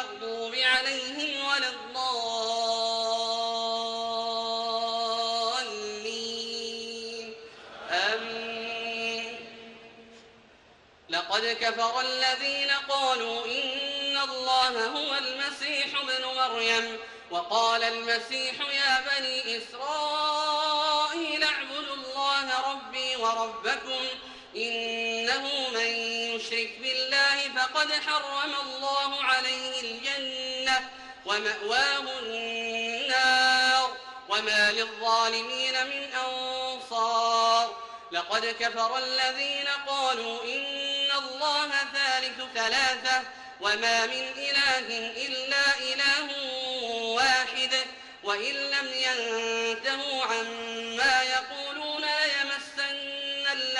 المغضوب عليهم ولا الضالين. لقد كفر الذين قالوا إن الله هو المسيح ابن مريم وقال المسيح يا بني إسرائيل اعبدوا الله ربي وربكم إنه من يشرك بالله فقد حرم الله عليه الجنة ومأواه النار وما للظالمين من أنصار لقد كفر الذين قالوا إن الله ثالث ثلاثة وما من إله إلا إله واحد وإن لم ينتهوا عما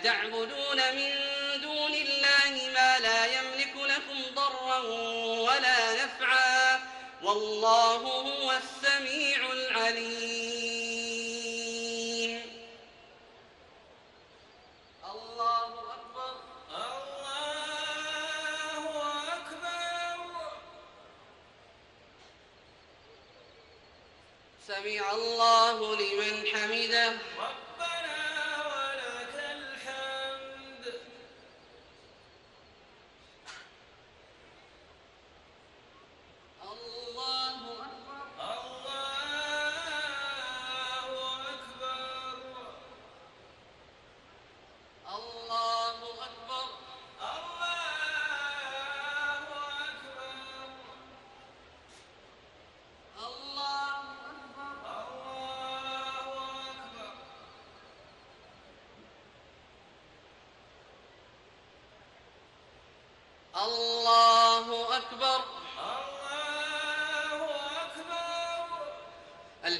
أتعبدون من دون الله ما لا يملك لكم ضرا ولا نفعا والله هو السميع العليم. الله أكبر. سمع الله لمن حمده.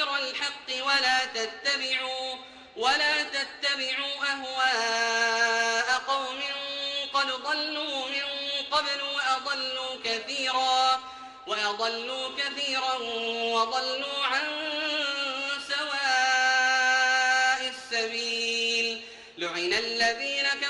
غير الحق ولا تتبعوا ولا تتبعوا أهواء قوم قد ضلوا من قبل وأضلوا كثيرا وأضلوا كثيرا وضلوا عن سواء السبيل. لعن الذين كفروا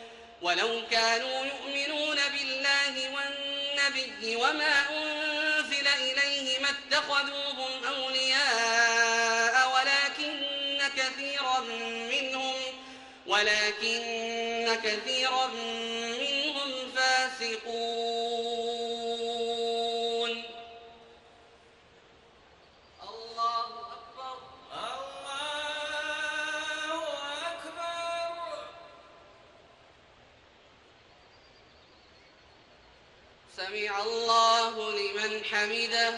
ولو كانوا يؤمنون بالله والنبي وما أنزل إليه ما اتخذوهم أولياء ولكن كثيرا منهم ولكن كثيرا منهم سمع الله لمن حمده.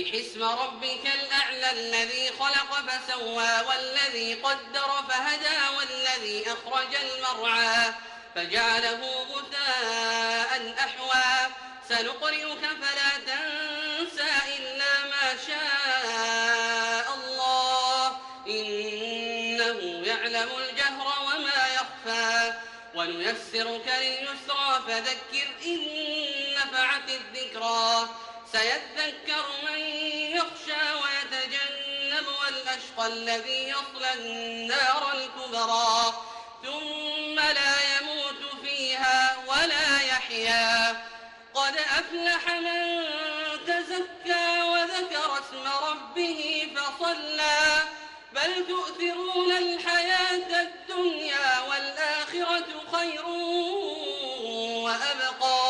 سبح اسم ربك الأعلى الذي خلق فسوى والذي قدر فهدى والذي أخرج المرعى فجعله غثاء أحوى سنقرئك فلا تنسى إلا ما شاء الله إنه يعلم الجهر وما يخفى ونيسرك لليسرى فذكر إن نفعت الذكرى سيذكر من يخشى ويتجنبها الأشقى الذي يصلى النار الكبرى. ثم لا يموت فيها ولا يحيا. قد أفلح من تزكى وذكر اسم ربه فصلى. بل تؤثرون الحياة الدنيا والآخرة خير وأبقى.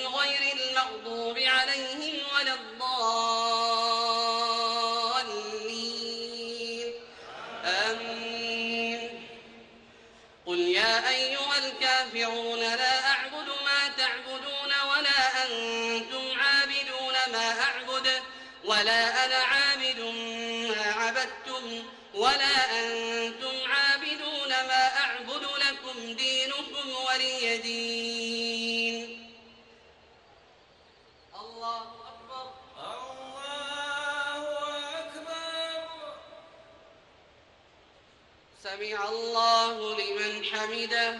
الله لمن حمده.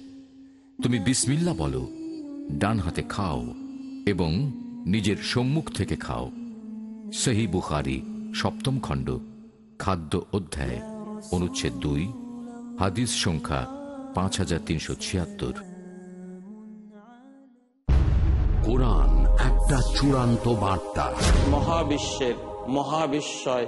তুমি বিসমিল্লা বলো ডান হাতে খাও এবং নিজের সম্মুখ থেকে খাও। সহি বুখারি সপ্তম খণ্ড খাদ্য অধ্যায় অনুচ্ছেদ দুই হাদিস সংখ্যা পাঁচ হাজার তিনশো ছিয়াত্তর। কোরআন একটা চূড়ান্ত বার্তা। মহাবিশ্বের মহাবিস্ময়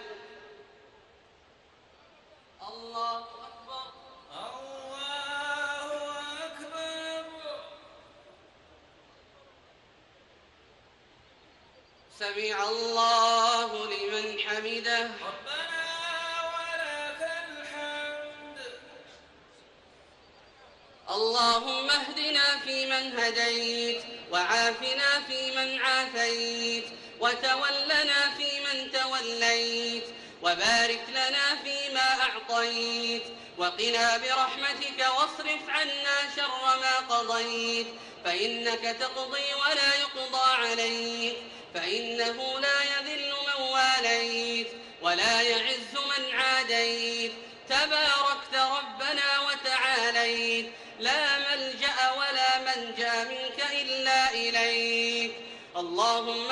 الله أكبر. الله أكبر. سمع الله لمن حمده. ربنا ولك الحمد. اللهم اهدنا فيمن هديت وعافنا فيمن عافيت وتولنا فيمن توليت وبارك لنا فيما أعطيت وقنا برحمتك واصرف عنا شر ما قضيت فإنك تقضي ولا يقضى عليك فإنه لا يذل من واليت ولا يعز من عاديت تباركت ربنا وتعاليت لا ملجأ ولا منجأ منك إلا إليك اللهم من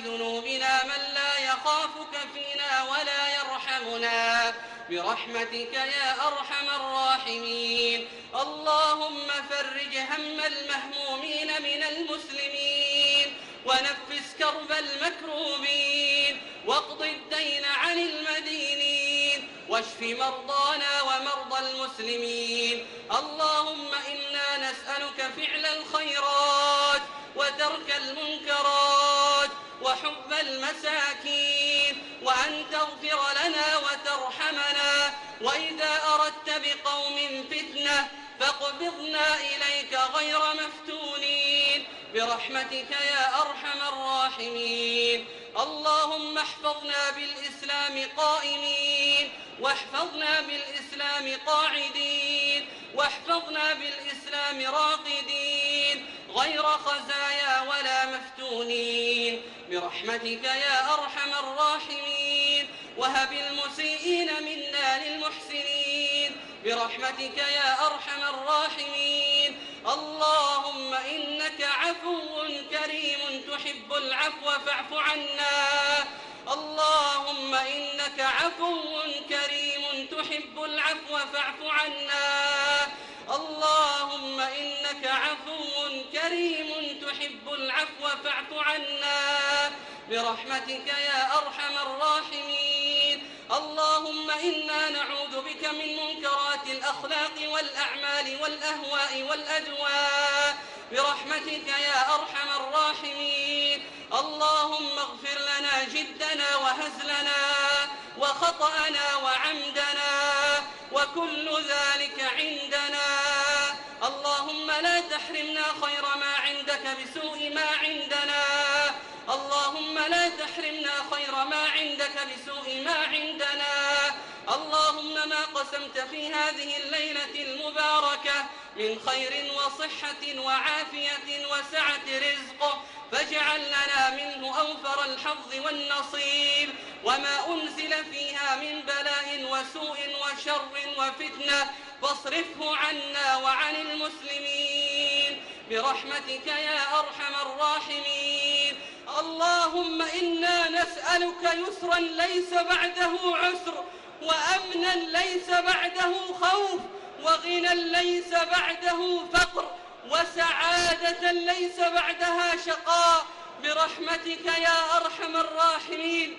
بذنوبنا من لا يخافك فينا ولا يرحمنا. برحمتك يا أرحم الراحمين. اللهم فرج هم المهمومين من المسلمين. ونفس كرب المكروبين. واقض الدين عن المدينين واشف مرضانا ومرضى المسلمين. اللهم إنا نسألك فعل الخيرات وترك المنكرات وحب المساكين وأن تغفر لنا وترحمنا. وإذا أردت بقوم فتنة فاقبضنا إليك غير مفتونين. برحمتك يا أرحم الراحمين. اللهم احفظنا بالإسلام قائمين واحفظنا بالإسلام قاعدين واحفظنا بالإسلام راقدين. غير خزايا ولا مفتونين. برحمتك يا أرحم الراحمين. وهب المسيئين منا للمحسنين. برحمتك يا أرحم الراحمين. اللهم إنك عفو كريم تحب العفو فاعف عنا. اللهم إنك عفو كريم تحب العفو فاعف عنا. اللهم إنك عفو كريم تحب العفو فاعف عنا. برحمتك يا أرحم الراحمين. اللهم إنا نعوذ بك من منكرات الأخلاق والأعمال والأهواء والأدواء. برحمتك يا أرحم الراحمين. اللهم اغفر لنا جدنا وهزلنا وخطأنا وعمدنا وكل ذلك عندنا. اللهم لا تحرمنا خير ما عندك بسوء ما عندنا. اللهم لا تحرمنا خير ما عندك بسوء ما عندنا. اللهم ما قسمت في هذه الليلة المباركة من خير وصحة وعافية وسعة رزق فاجعل لنا منه أوفر الحظ والنصيب. وما أنزل فيها من بلاء وسوء وشر وفتنة فاصرفه عنا وعن المسلمين. برحمتك يا أرحم الراحمين. اللهم إنا نسألك يسرا ليس بعده عسر وأمنا ليس بعده خوف وغنى ليس بعده فقر وسعادة ليس بعدها شقاء. برحمتك يا أرحم الراحمين.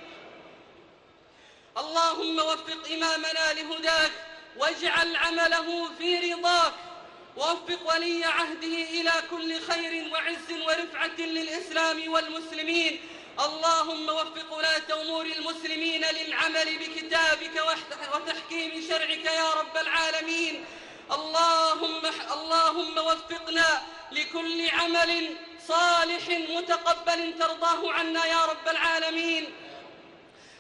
اللهم وفق إمامنا لهداك واجعل عمله في رضاك. ووفق ولي عهده إلى كل خير وعز ورفعة للإسلام والمسلمين. اللهم وفق ولاة أمور المسلمين للعمل بكتابك وتحكيم شرعك يا رب العالمين. اللهم اللهم وفقنا لكل عمل صالح متقبل ترضاه عنا يا رب العالمين.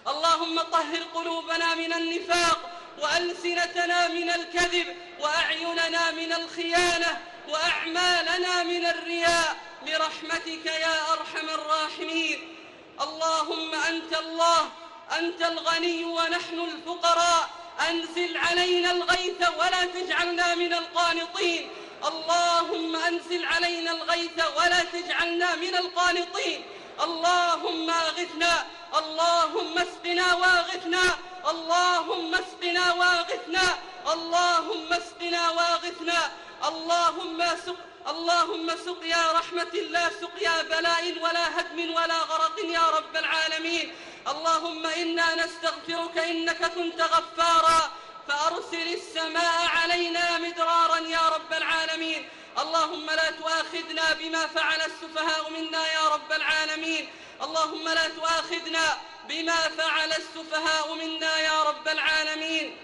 اللهم طهر قلوبنا من النفاق وألسنتنا من الكذب وأعيننا من الخيانة وأعمالنا من الرياء برحمتك يا أرحم الراحمين. اللهم أنت الله أنت الغني ونحن الفقراء. أنزل علينا الغيث ولا تجعلنا من القانطين. اللهم أنزل علينا الغيث ولا تجعلنا من القانطين. اللهم أغثنا اللهم اسقنا وأغثنا. اللهم اسقنا واغثنا. اللهم اسقنا واغثنا. اللهم سق اللهم سقيا رحمة لا سقيا بلاء ولا هدم ولا غرق يا رب العالمين. اللهم إنا نستغفرك إنك كنت غفارا. فأرسل السماء علينا مدرارا يا رب العالمين. اللهم لا تؤاخذنا بما فعل السفهاء منا يا رب العالمين. اللهم لا تؤاخذنا بما فعل السفهاء منا يا رب العالمين.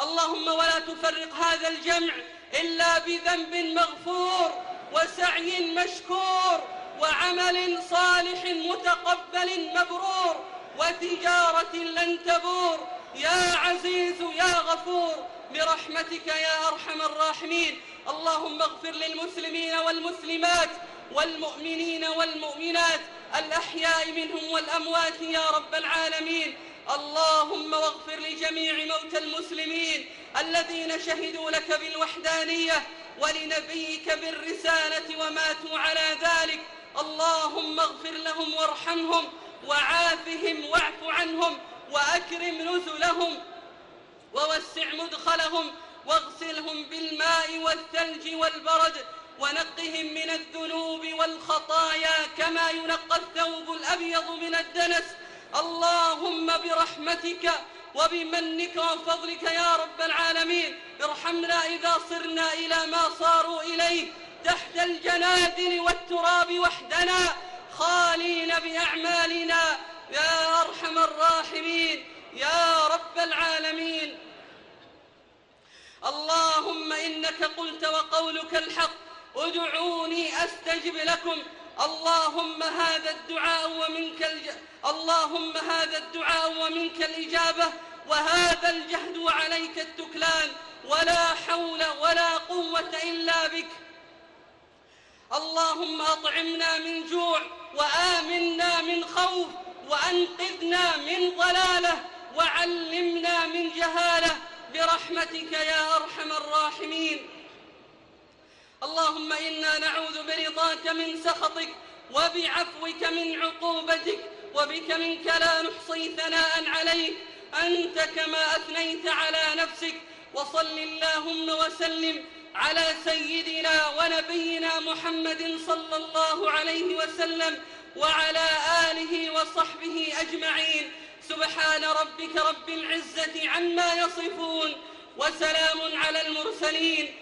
اللهم ولا تفرق هذا الجمع إلا بذنب مغفور وسعي مشكور وعمل صالح متقبل مبرور وتجارة لن تبور. يا عزيز يا غفور برحمتك يا أرحم الراحمين. اللهم اغفر للمسلمين والمسلمات والمؤمنين والمؤمنات الأحياء منهم والأموات يا رب العالمين. اللهم واغفر لجميع موتى المسلمين الذين شهدوا لك بالوحدانية ولنبيك بالرسالة وماتوا على ذلك. اللهم اغفر لهم وارحمهم وعافهم واعف عنهم وأكرم نزلهم ووسع مدخلهم واغسلهم بالماء والثلج والبرد ونقهم من الذنوب والخطايا كما ينقى الثوب الأبيض من الدنس. اللهم برحمتك وبمنك وفضلك يا رب العالمين. ارحمنا إذا صرنا إلى ما صاروا إليه. تحت الجنادل والتراب وحدنا. خالين بأعمالنا. يا أرحم الراحمين. يا رب العالمين. اللهم إنك قلت وقولك الحق. ادعوني أستجب لكم. اللهم هذا الدعاء ومنك الج... اللهم هذا الدعاء ومنك الإجابة وهذا الجهد وعليك التكلان. ولا حول ولا قوة إلا بك. اللهم أطعمنا من جوع وآمنا من خوف وأنقذنا من ضلالة وعلمنا من جهالة. برحمتك يا أرحم الراحمين. اللهم إنا نعوذ برضاك من سخطك وبعفوك من عقوبتك وبك منك لا نحصي ثناء عليك. أنت كما أثنيت على نفسك. وصل اللهم وسلم على سيدنا ونبينا محمد صلى الله عليه وسلم وعلى آله وصحبه أجمعين. سبحان ربك رب العزة عما يصفون. وسلام على المرسلين.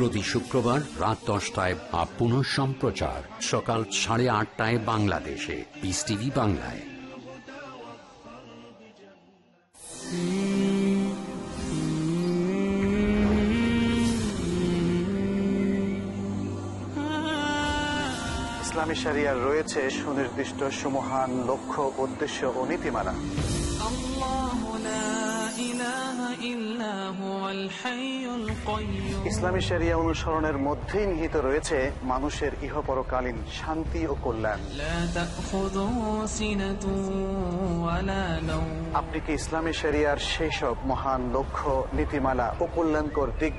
প্রতি শুক্রবার রাত দশটায় বা পুনঃ সম্প্রচার সকাল সাড়ে আটটায় বাংলাদেশে। পিস টিভি বাংলায়। ইসলামী শরিয়ার রয়েছে সুনির্দিষ্ট, সুমহান লক্ষ্য, উদ্দেশ্য ও নীতিমালা। ইসলামী শরিয়া অনুসরণের মধ্যেই নিহিত রয়েছে মানুষের ইহপরকালীন শান্তি ও কল্যাণ। আপনি কি ইসলামী শরিয়ার সেই সব মহান লক্ষ্য নীতিমালা ও কল্যাণকর দিক